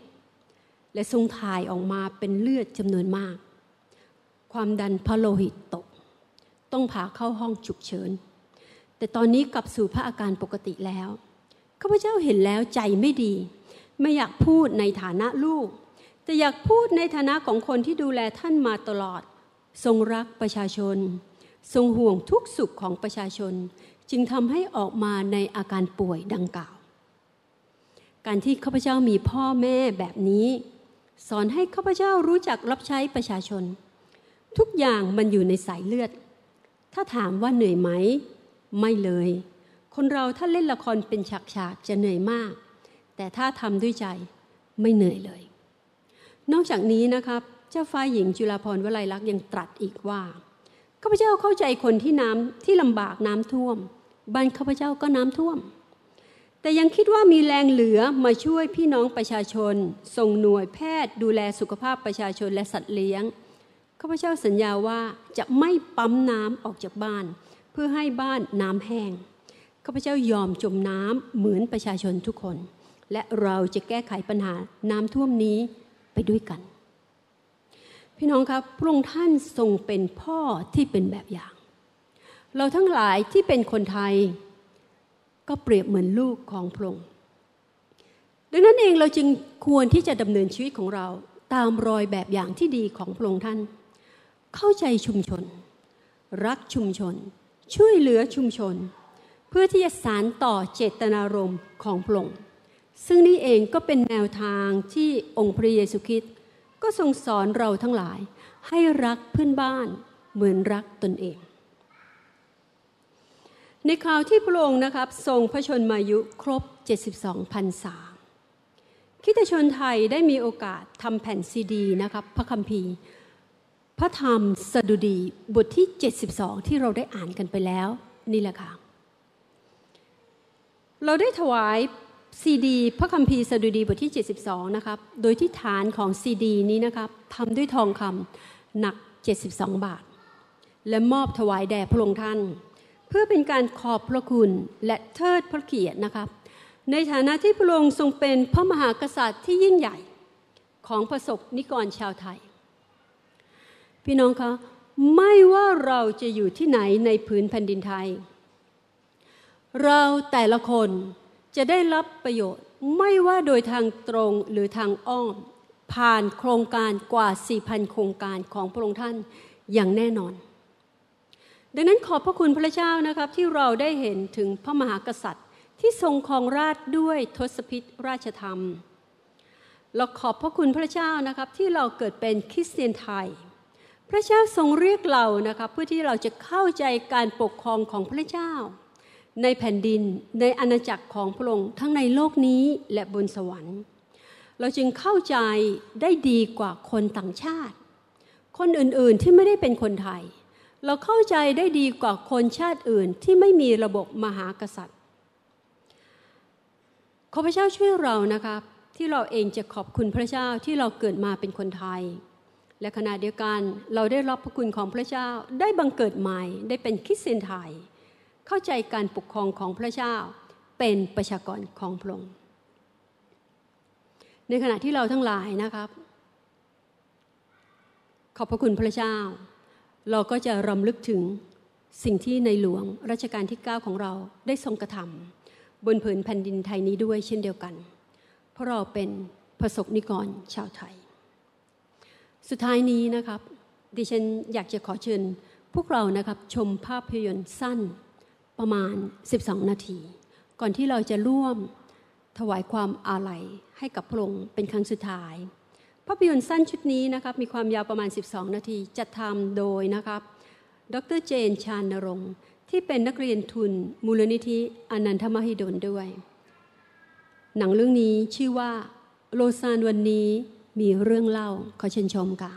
และทรงถ่ายออกมาเป็นเลือดจำนวนมาก ความดันพระโลหิตตก ต้องพาเข้าห้องฉุกเฉิน แต่ตอนนี้กลับสู่พระอาการปกติแล้วข้าพเจ้าเห็นแล้วใจไม่ดี ไม่อยากพูดในฐานะลูก แต่อยากพูดในฐานะของคนที่ดูแลท่านมาตลอด ทรงรักประชาชน ทรงห่วงทุกสุขของประชาชน จึงทำให้ออกมาในอาการป่วยดังกล่าว การที่ข้าพเจ้ามีพ่อแม่แบบนี้ สอนให้ข้าพเจ้ารู้จักรับใช้ประชาชน ทุกอย่างมันอยู่ในสายเลือด ถ้าถามว่าเหนื่อยไหม ไม่เลย คนเราถ้าเล่นละครเป็นฉากๆจะเหนื่อยมาก แต่ถ้าทำด้วยใจไม่เหนื่อยเลย นอกจากนี้นะครับเจ้าฟ้าหญิงจุฬาภรณ์วลัยลักษณ์ยังตรัสอีกว่าข้าพเจ้าเข้าใจคนที่น้ำที่ลำบากน้ำท่วมบ้านข้าพเจ้าก็น้ำท่วม แต่ยังคิดว่ามีแรงเหลือมาช่วยพี่น้องประชาชน ส่งหน่วยแพทย์ดูแลสุขภาพประชาชนและสัตว์เลี้ยงข้าพเจ้าสัญญาว่าจะไม่ปั๊มน้ำออกจากบ้าน เพื่อให้บ้านน้ำแห้งข้าพเจ้ายอมจมน้ำเหมือนประชาชนทุกคน และเราจะแก้ไขปัญหาน้ำท่วมนี้ไปด้วยกัน พี่น้องครับพระองค์ท่านทรงเป็นพ่อที่เป็นแบบอย่าง เราทั้งหลายที่เป็นคนไทย ก็เปรียบเหมือนลูกของพระองค์ดังนั้นเองเราจึงควรที่จะดำเนินชีวิตของเราตามรอยแบบอย่างที่ดีของพระองค์ท่าน เข้าใจชุมชน รักชุมชน ช่วยเหลือชุมชน เพื่อที่จะสารต่อเจตนารมณ์ของพระองค์ซึ่งนี่เองก็เป็นแนวทางที่องค์พระเยซูคริสต์ก็ทรงสอนเราทั้งหลาย ให้รักเพื่อนบ้านเหมือนรักตนเอง ในคราวที่พระองค์นะครับทรงพระชนมายุครบ 72พรรษาคิดชนไทยได้มีโอกาสทำแผ่นซีดีนะครับพระคัมภีร์ พระธรรมสดุดีบทที่ 72 ที่เราได้อ่านกันไปแล้วนี่แหละค่ะเราได้ถวายซีดีพระคัมภีร์สดุดีบทที่ 72 นะครับ โดยที่ฐานของซีดีนี้นะครับทำด้วยทองคำหนัก 72 บาท และมอบถวายแด่พระองค์ท่าน เพื่อเป็นการขอบพระคุณและเทิดพระเกียรตินะครับในฐานะที่พระองค์ทรงเป็นพระมหากษัตริย์ที่ยิ่งใหญ่ของประสบนิกรชาวไทย พี่น้องคะไม่ว่าเราจะอยู่ที่ไหนในพื้นแผ่นดินไทย เราแต่ละคนจะได้รับประโยชน์ไม่ว่าโดยทางตรงหรือทางอ้อม ผ่านโครงการกว่า 4,000 โครงการของพระองค์ท่านอย่างแน่นอน ดังนั้นขอบพระคุณพระเจ้านะครับที่เราได้เห็นถึงพระมหากษัตริย์ ที่ทรงครองราชด้วยทศพิธราชธรรม เราขอบพระคุณพระเจ้านะครับที่เราเกิดเป็นคริสเตียนไทย พระเจ้าทรงเรียกเรานะครับเพื่อที่เราจะเข้าใจการปกครองของพระเจ้า ในแผ่นดินในอาณาจักรของพระองค์ทั้งในโลกนี้และบนสวรรค์ เราจึงเข้าใจได้ดีกว่าคนต่างชาติ คนอื่นๆที่ไม่ได้เป็นคนไทย เราเข้าใจได้ดีกว่าคนชาติอื่นที่ไม่มีระบบมหากษัตริย์ ขอพระเจ้าช่วยเรานะครับที่เราเองจะขอบคุณพระเจ้าที่เราเกิดมาเป็นคนไทย และขณะเดียวกันเราได้รับพระคุณของพระเจ้าได้บังเกิดใหม่ได้เป็นคริสเตียนไทย เข้าใจการปกครองของพระเจ้าเป็นประชากรของพระองค์ในขณะที่เราทั้งหลายนะครับ ขอบพระคุณพระเจ้า เราก็จะรำลึกถึงสิ่งที่ในหลวงรัชกาลที่ 9 ของเราได้ทรงกระทำบนผืนแผ่นดินไทยนี้ด้วยเช่นเดียวกัน เพราะเราเป็นประสบนิกรชาวไทย สุดท้ายนี้นะครับ ดิฉันอยากจะขอเชิญพวกเรานะครับชมภาพยนตร์สั้นประมาณ 12 นาที ก่อนที่เราจะร่วมถวายความอาลัยให้กับพระองค์เป็นครั้งสุดท้าย ภาพยนตร์สั้นชุดนี้นะครับมีความยาวประมาณ 12 นาที จัดทำโดยนะครับ ดรเจนชานรงค์ที่เป็นนักเรียนทุนมูลนิธิอนันทมหิดลด้วย หนังเรื่องนี้ชื่อว่าโลซานวันนี้มีเรื่องเล่าขอเชิญชมค่ะ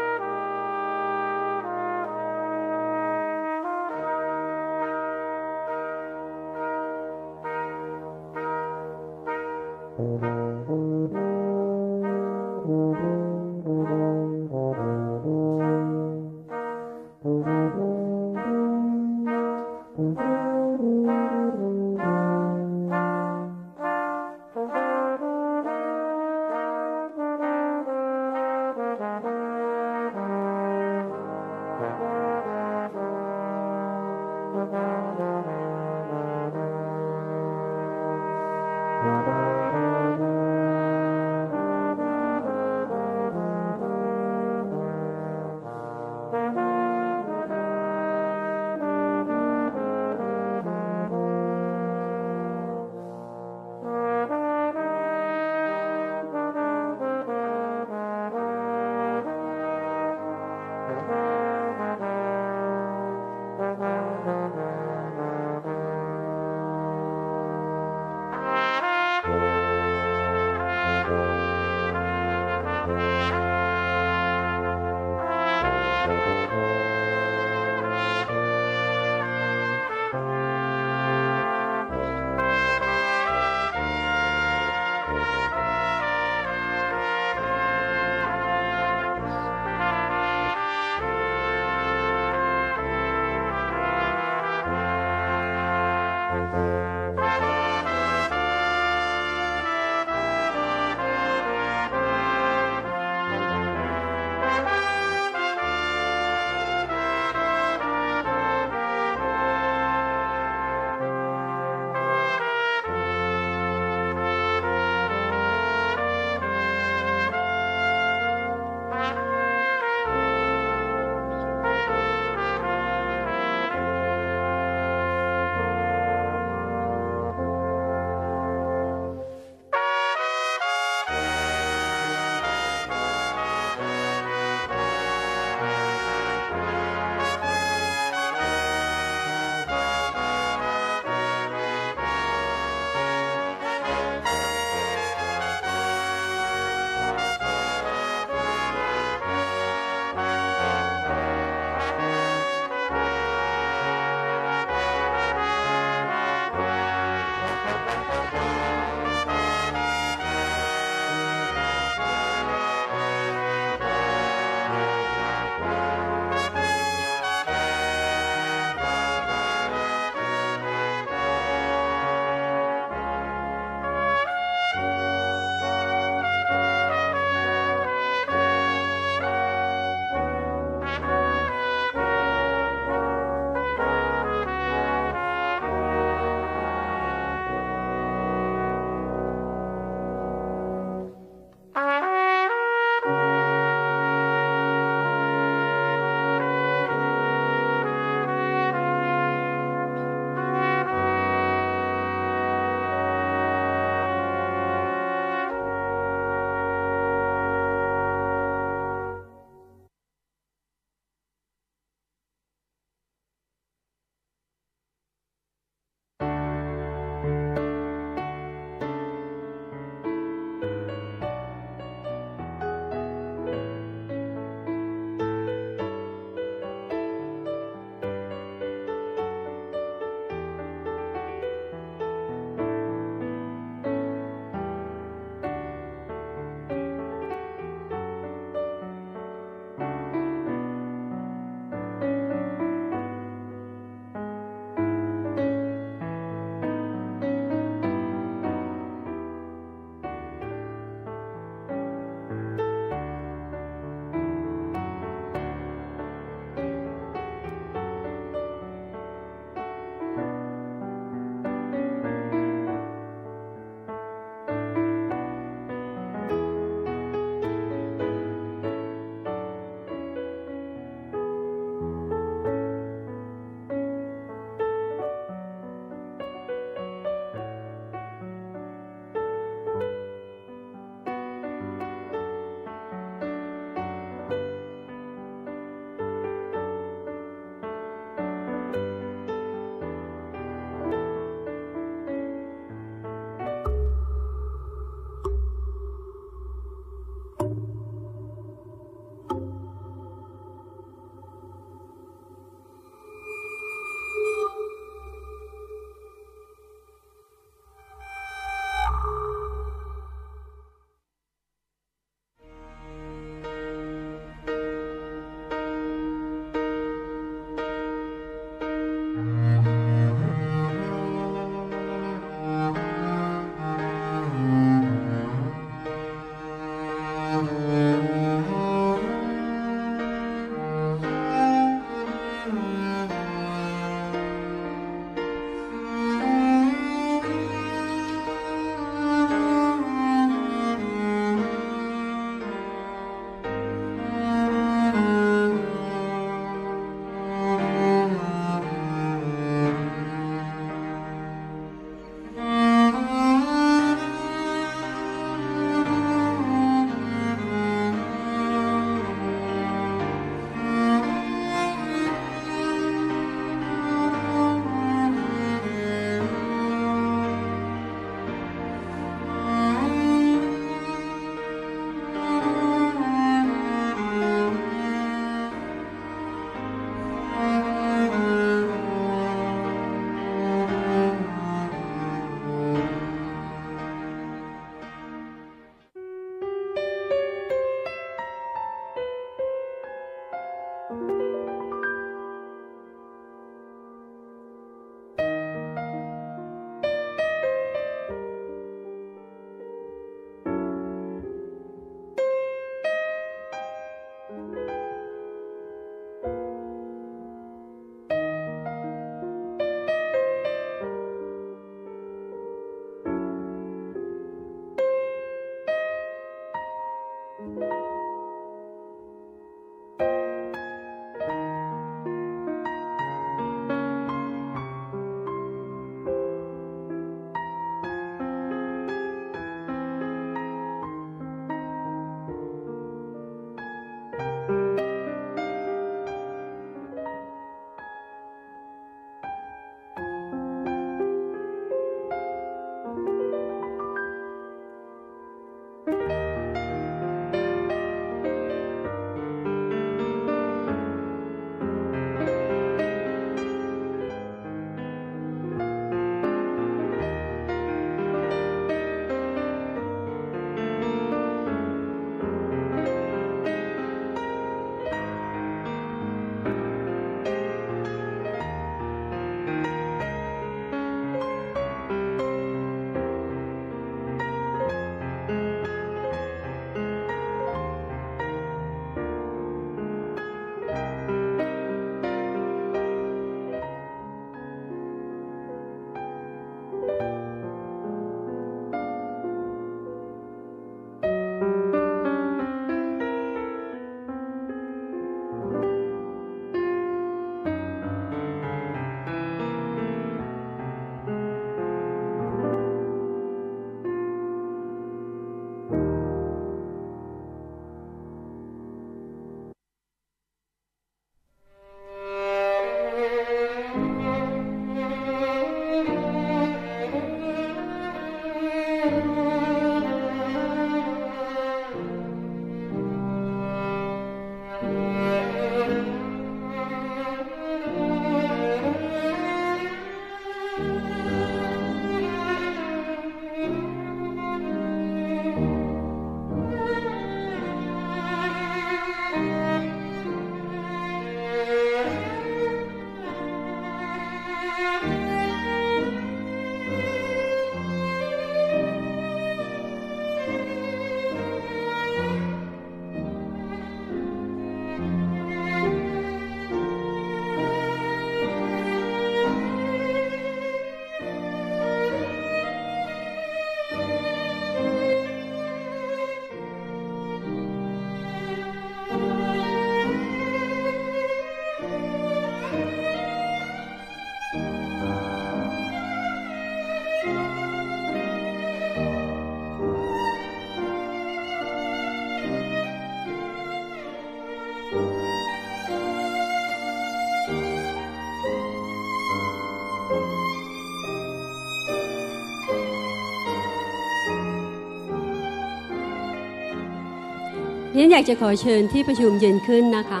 ฉันอยากจะขอเชิญที่ประชุมเยืนขึ้นนะคะ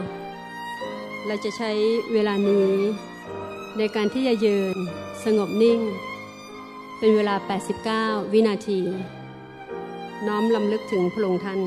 เราจะใช้เวลานี้ในการที่จะยืนสงบนิ่ง เป็นเวลา 89 วินาที น้อมลำลึกถึงพระองค์ท่าน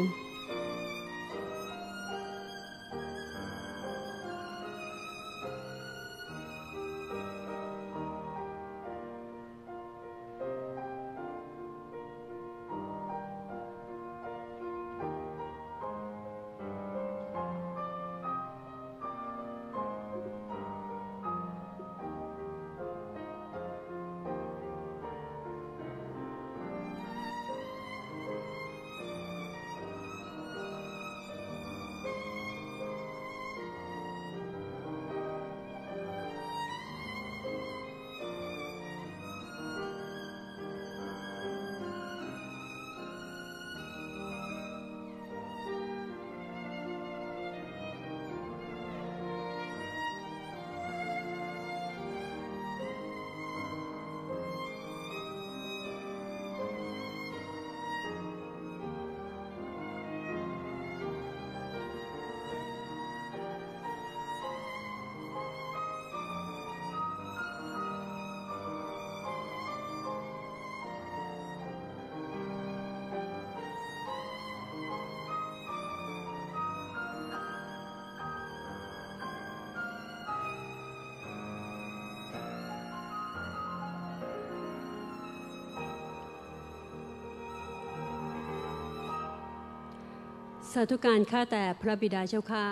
สาธุการข้าแต่พระบิดาเจ้าข้า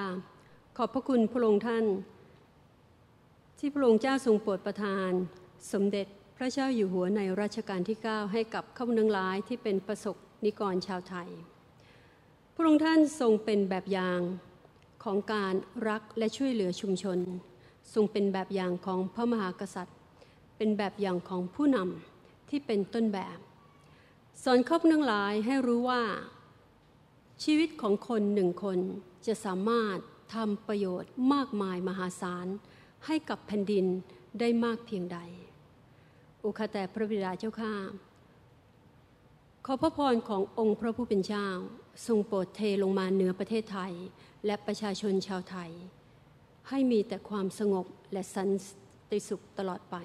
ขอบพระคุณพระองค์ท่าน ที่พระองค์เจ้าทรงโปรดประทาน สมเด็จพระเจ้าอยู่หัวในรัชกาลที่ 9 ให้กับข้าพเจ้าร้ายที่เป็นประสบนิกรชาวไทย พระองค์ท่านทรงเป็นแบบอย่างของการรักและช่วยเหลือชุมชน ทรงเป็นแบบอย่างของพระมหากษัตริย์ เป็นแบบอย่างของผู้นำที่เป็นต้นแบบ สอนข้าพเจ้าหลายให้รู้ว่า ชีวิตของคนหนึ่งคนจะสามารถทำประโยชน์มากมายมหาศาล ให้กับแผ่นดินได้มากเพียงใด อุคาแต่พระบิดาเจ้าข้าขอพระพรขององค์พระผู้เป็นเจ้า ทรงโปรดเทลงมาเหนือประเทศไทย และประชาชนชาวไทย ให้มีแต่ความสงบและสันติสุขตลอดไป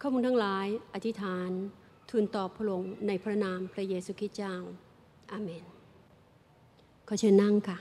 ข้าพเจ้าทั้งหลายอธิษฐานทูลต่อพระองค์ในพระนามพระเยซูคริสต์เจ้า อาเมน ขอเชิญนั่งค่ะ